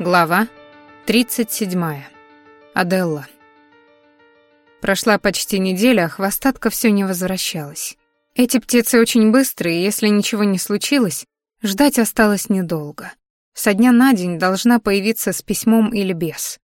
Глава 37. Аделла. Прошла почти неделя, а хвостатка все не возвращалась. Эти птицы очень быстрые, и если ничего не случилось, ждать осталось недолго. Со дня на день должна появиться с письмом или без.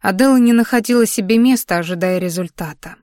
Аделла не находила себе места, ожидая результата.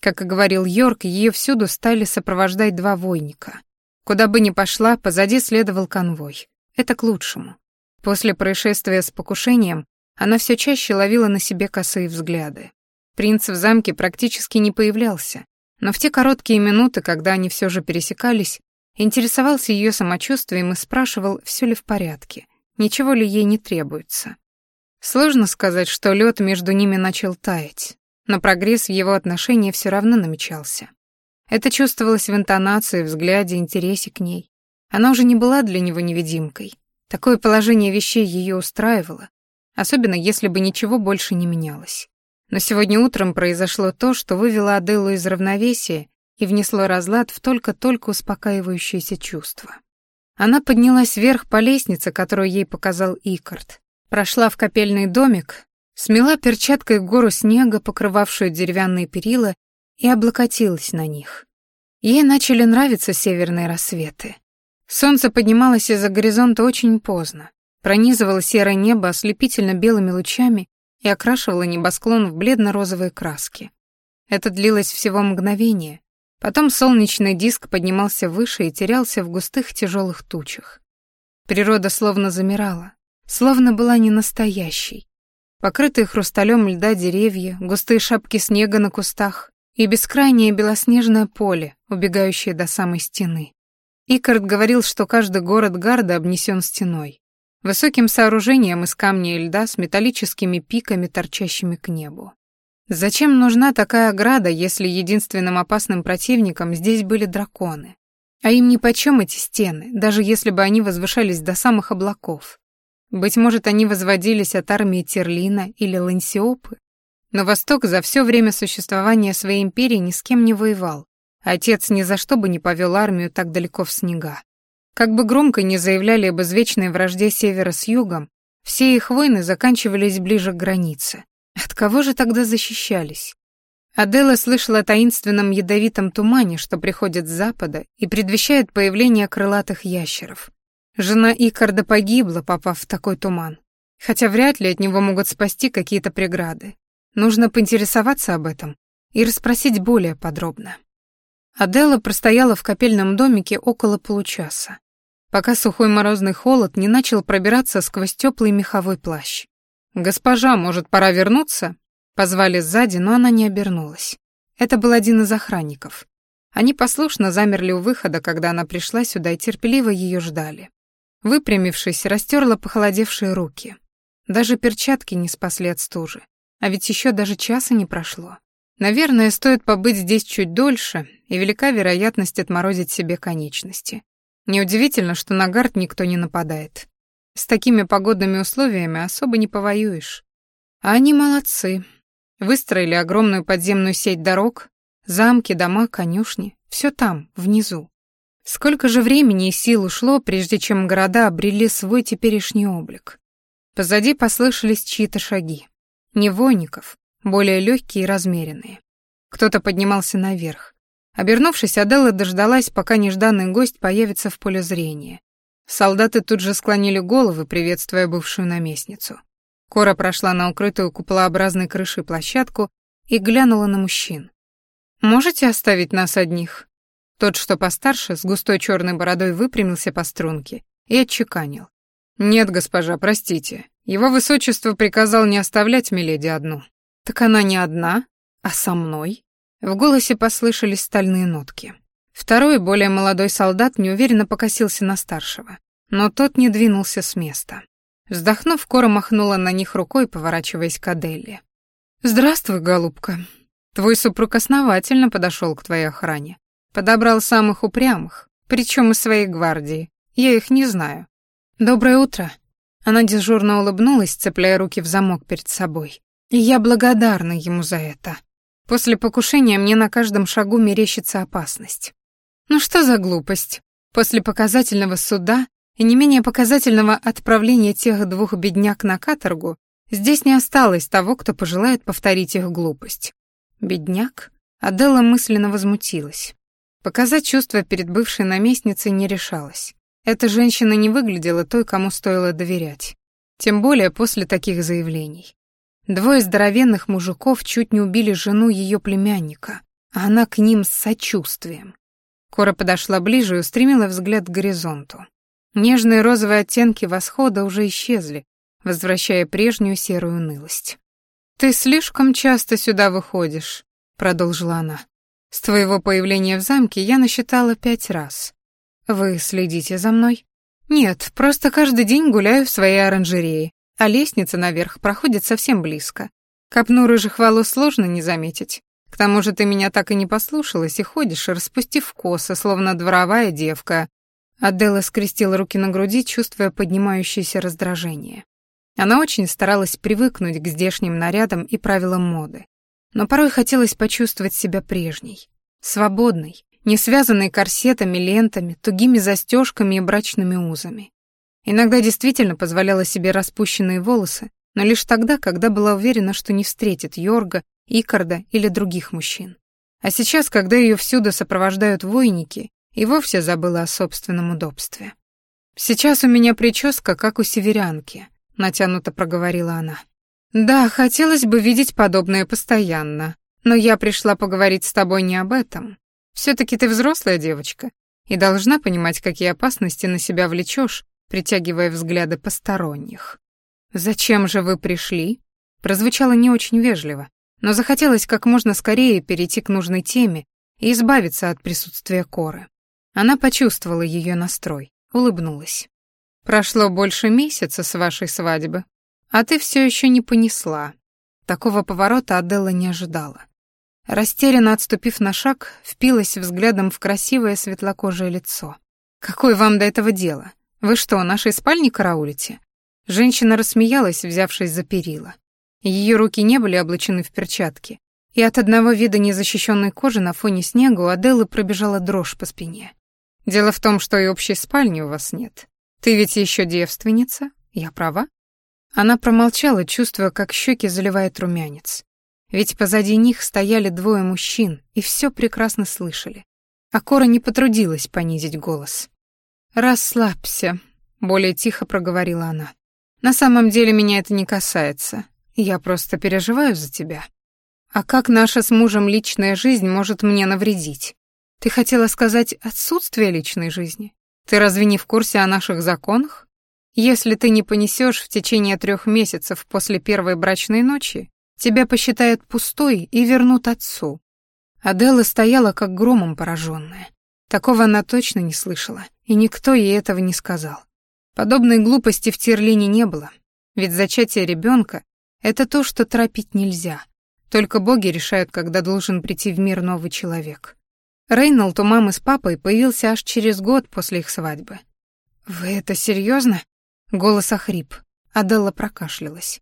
Как и говорил Йорк, ее всюду стали сопровождать два войника. Куда бы ни пошла, позади следовал конвой. Это к лучшему. После происшествия с покушением она все чаще ловила на себе косые взгляды. Принц в замке практически не появлялся, но в те короткие минуты, когда они все же пересекались, интересовался ее самочувствием и спрашивал, все ли в порядке, ничего ли ей не требуется. Сложно сказать, что лед между ними начал таять, но прогресс в его отношении все равно намечался. Это чувствовалось в интонации, взгляде, интересе к ней. Она уже не была для него невидимкой, Такое положение вещей ее устраивало, особенно если бы ничего больше не менялось. Но сегодня утром произошло то, что вывело Аделу из равновесия и внесло разлад в только-только успокаивающееся чувство. Она поднялась вверх по лестнице, которую ей показал Икард, прошла в капельный домик, смела перчаткой гору снега, покрывавшую деревянные перила, и облокотилась на них. Ей начали нравиться северные рассветы. Солнце поднималось из-за горизонта очень поздно, пронизывало серое небо ослепительно белыми лучами и окрашивало небосклон в бледно-розовые краски. Это длилось всего мгновение. Потом солнечный диск поднимался выше и терялся в густых тяжелых тучах. Природа словно замирала, словно была не настоящей. Покрытые хрусталем льда деревья, густые шапки снега на кустах и бескрайнее белоснежное поле, убегающее до самой стены. Икард говорил, что каждый город Гарда обнесен стеной, высоким сооружением из камня и льда с металлическими пиками, торчащими к небу. Зачем нужна такая ограда, если единственным опасным противником здесь были драконы? А им нипочем эти стены, даже если бы они возвышались до самых облаков. Быть может, они возводились от армии Терлина или Лансиопы? Но Восток за все время существования своей империи ни с кем не воевал, Отец ни за что бы не повел армию так далеко в снега. Как бы громко ни заявляли об извечной вражде севера с югом, все их войны заканчивались ближе к границе. От кого же тогда защищались? Адела слышала о таинственном ядовитом тумане, что приходит с запада и предвещает появление крылатых ящеров. Жена Икарда погибла, попав в такой туман. Хотя вряд ли от него могут спасти какие-то преграды. Нужно поинтересоваться об этом и расспросить более подробно. Адела простояла в капельном домике около получаса, пока сухой морозный холод не начал пробираться сквозь теплый меховой плащ. «Госпожа, может, пора вернуться?» Позвали сзади, но она не обернулась. Это был один из охранников. Они послушно замерли у выхода, когда она пришла сюда и терпеливо ее ждали. Выпрямившись, растерла похолодевшие руки. Даже перчатки не спасли от стужи. А ведь еще даже часа не прошло. Наверное, стоит побыть здесь чуть дольше, и велика вероятность отморозить себе конечности. Неудивительно, что на гард никто не нападает. С такими погодными условиями особо не повоюешь. А они молодцы. Выстроили огромную подземную сеть дорог, замки, дома, конюшни. Все там, внизу. Сколько же времени и сил ушло, прежде чем города обрели свой теперешний облик. Позади послышались чьи-то шаги. Не войников, более легкие и размеренные. Кто-то поднимался наверх. Обернувшись, Аделла дождалась, пока нежданный гость появится в поле зрения. Солдаты тут же склонили головы, приветствуя бывшую наместницу. Кора прошла на укрытую куполообразной крышей площадку и глянула на мужчин. «Можете оставить нас одних?» Тот, что постарше, с густой черной бородой выпрямился по струнке и отчеканил. «Нет, госпожа, простите. Его высочество приказал не оставлять Миледи одну». «Так она не одна, а со мной?» В голосе послышались стальные нотки. Второй, более молодой солдат неуверенно покосился на старшего, но тот не двинулся с места. Вздохнув, Кора махнула на них рукой, поворачиваясь к Аделле. «Здравствуй, голубка. Твой супруг основательно подошел к твоей охране. Подобрал самых упрямых, причем из своей гвардии. Я их не знаю. Доброе утро». Она дежурно улыбнулась, цепляя руки в замок перед собой. Я благодарна ему за это. После покушения мне на каждом шагу мерещится опасность. Ну что за глупость? После показательного суда и не менее показательного отправления тех двух бедняк на каторгу, здесь не осталось того, кто пожелает повторить их глупость. Бедняк? Аделла мысленно возмутилась. Показать чувства перед бывшей наместницей не решалась. Эта женщина не выглядела той, кому стоило доверять. Тем более после таких заявлений. Двое здоровенных мужиков чуть не убили жену ее племянника, а она к ним с сочувствием. Кора подошла ближе и устремила взгляд к горизонту. Нежные розовые оттенки восхода уже исчезли, возвращая прежнюю серую унылость. «Ты слишком часто сюда выходишь», — продолжила она. «С твоего появления в замке я насчитала пять раз. Вы следите за мной?» «Нет, просто каждый день гуляю в своей оранжерее, а лестница наверх проходит совсем близко. Копну рыжих волос сложно не заметить. К тому же ты меня так и не послушалась и ходишь, распустив косы, словно дворовая девка, Аделла скрестила руки на груди, чувствуя поднимающееся раздражение. Она очень старалась привыкнуть к здешним нарядам и правилам моды. Но порой хотелось почувствовать себя прежней, свободной, не связанной корсетами, лентами, тугими застежками и брачными узами. Иногда действительно позволяла себе распущенные волосы, но лишь тогда, когда была уверена, что не встретит Йорга, Икарда или других мужчин. А сейчас, когда ее всюду сопровождают войники, и вовсе забыла о собственном удобстве. «Сейчас у меня прическа, как у северянки», — натянуто проговорила она. «Да, хотелось бы видеть подобное постоянно, но я пришла поговорить с тобой не об этом. все таки ты взрослая девочка и должна понимать, какие опасности на себя влечешь, притягивая взгляды посторонних. «Зачем же вы пришли?» Прозвучало не очень вежливо, но захотелось как можно скорее перейти к нужной теме и избавиться от присутствия Коры. Она почувствовала ее настрой, улыбнулась. «Прошло больше месяца с вашей свадьбы, а ты все еще не понесла». Такого поворота Аделла не ожидала. Растерянно отступив на шаг, впилась взглядом в красивое светлокожее лицо. «Какое вам до этого дело? Вы что, нашей спальни караулите?» Женщина рассмеялась, взявшись за перила. Ее руки не были облачены в перчатки, и от одного вида незащищенной кожи на фоне снега у Аделлы пробежала дрожь по спине. Дело в том, что и общей спальни у вас нет. Ты ведь еще девственница, я права?» Она промолчала, чувствуя, как щеки заливает румянец. Ведь позади них стояли двое мужчин и все прекрасно слышали. А Кора не потрудилась понизить голос. «Расслабься», — более тихо проговорила она. «На самом деле меня это не касается. Я просто переживаю за тебя. А как наша с мужем личная жизнь может мне навредить? Ты хотела сказать отсутствие личной жизни? Ты разве не в курсе о наших законах? Если ты не понесешь в течение трех месяцев после первой брачной ночи, тебя посчитают пустой и вернут отцу. Аделла стояла как громом пораженная. Такого она точно не слышала, и никто ей этого не сказал. Подобной глупости в Терлине не было, ведь зачатие ребенка — это то, что торопить нельзя. Только боги решают, когда должен прийти в мир новый человек. Рейнольд у мамы с папой появился аж через год после их свадьбы. «Вы это серьезно? Голос охрип. Аделла прокашлялась.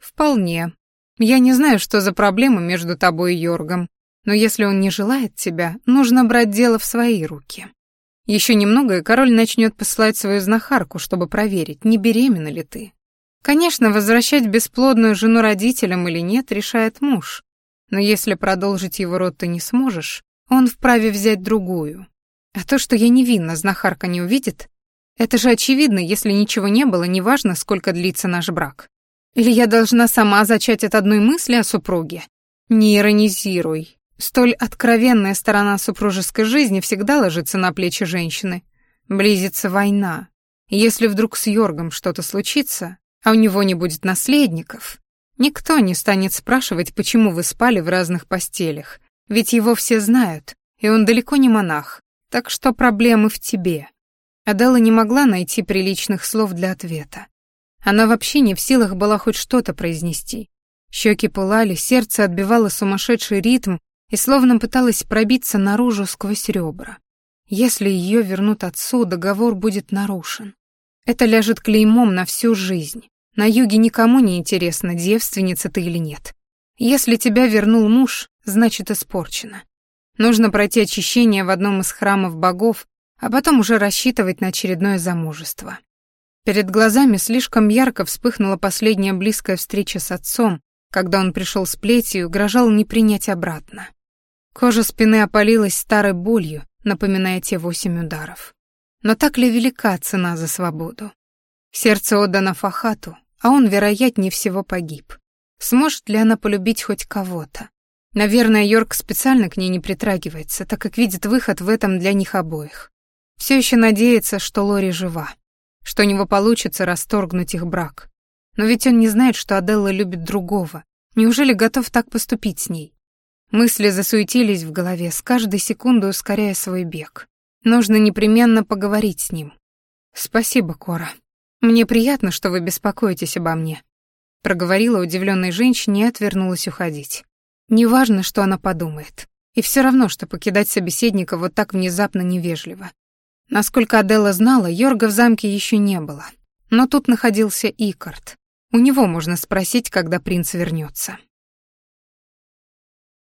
«Вполне. Я не знаю, что за проблема между тобой и Йоргом, но если он не желает тебя, нужно брать дело в свои руки. Еще немного, и король начнет посылать свою знахарку, чтобы проверить, не беременна ли ты. Конечно, возвращать бесплодную жену родителям или нет, решает муж. Но если продолжить его род ты не сможешь, он вправе взять другую. А то, что я невинна, знахарка не увидит, это же очевидно, если ничего не было, неважно, сколько длится наш брак. Или я должна сама зачать от одной мысли о супруге? Не иронизируй. Столь откровенная сторона супружеской жизни всегда ложится на плечи женщины. Близится война. Если вдруг с Йоргом что-то случится, а у него не будет наследников, никто не станет спрашивать, почему вы спали в разных постелях, ведь его все знают, и он далеко не монах, так что проблемы в тебе. Адела не могла найти приличных слов для ответа. Она вообще не в силах была хоть что-то произнести. Щеки пылали, сердце отбивало сумасшедший ритм и словно пыталось пробиться наружу сквозь ребра. Если ее вернут отцу, договор будет нарушен. Это ляжет клеймом на всю жизнь. На юге никому не интересно, девственница ты или нет. Если тебя вернул муж, значит испорчено. Нужно пройти очищение в одном из храмов богов, а потом уже рассчитывать на очередное замужество. Перед глазами слишком ярко вспыхнула последняя близкая встреча с отцом, когда он пришел с плетью и угрожал не принять обратно. Кожа спины опалилась старой болью, напоминая те восемь ударов. Но так ли велика цена за свободу? Сердце отдано Фахату, а он, вероятнее всего, погиб. Сможет ли она полюбить хоть кого-то? Наверное, Йорк специально к ней не притрагивается, так как видит выход в этом для них обоих. Все еще надеется, что Лори жива, что у него получится расторгнуть их брак. Но ведь он не знает, что Аделла любит другого. Неужели готов так поступить с ней? Мысли засуетились в голове, с каждой секундой ускоряя свой бег. Нужно непременно поговорить с ним. «Спасибо, Кора. Мне приятно, что вы беспокоитесь обо мне», — проговорила удивленной женщине и отвернулась уходить. Неважно, что она подумает. И все равно, что покидать собеседника вот так внезапно невежливо. Насколько Аделла знала, Йорга в замке еще не было. Но тут находился Икард. У него можно спросить, когда принц вернется.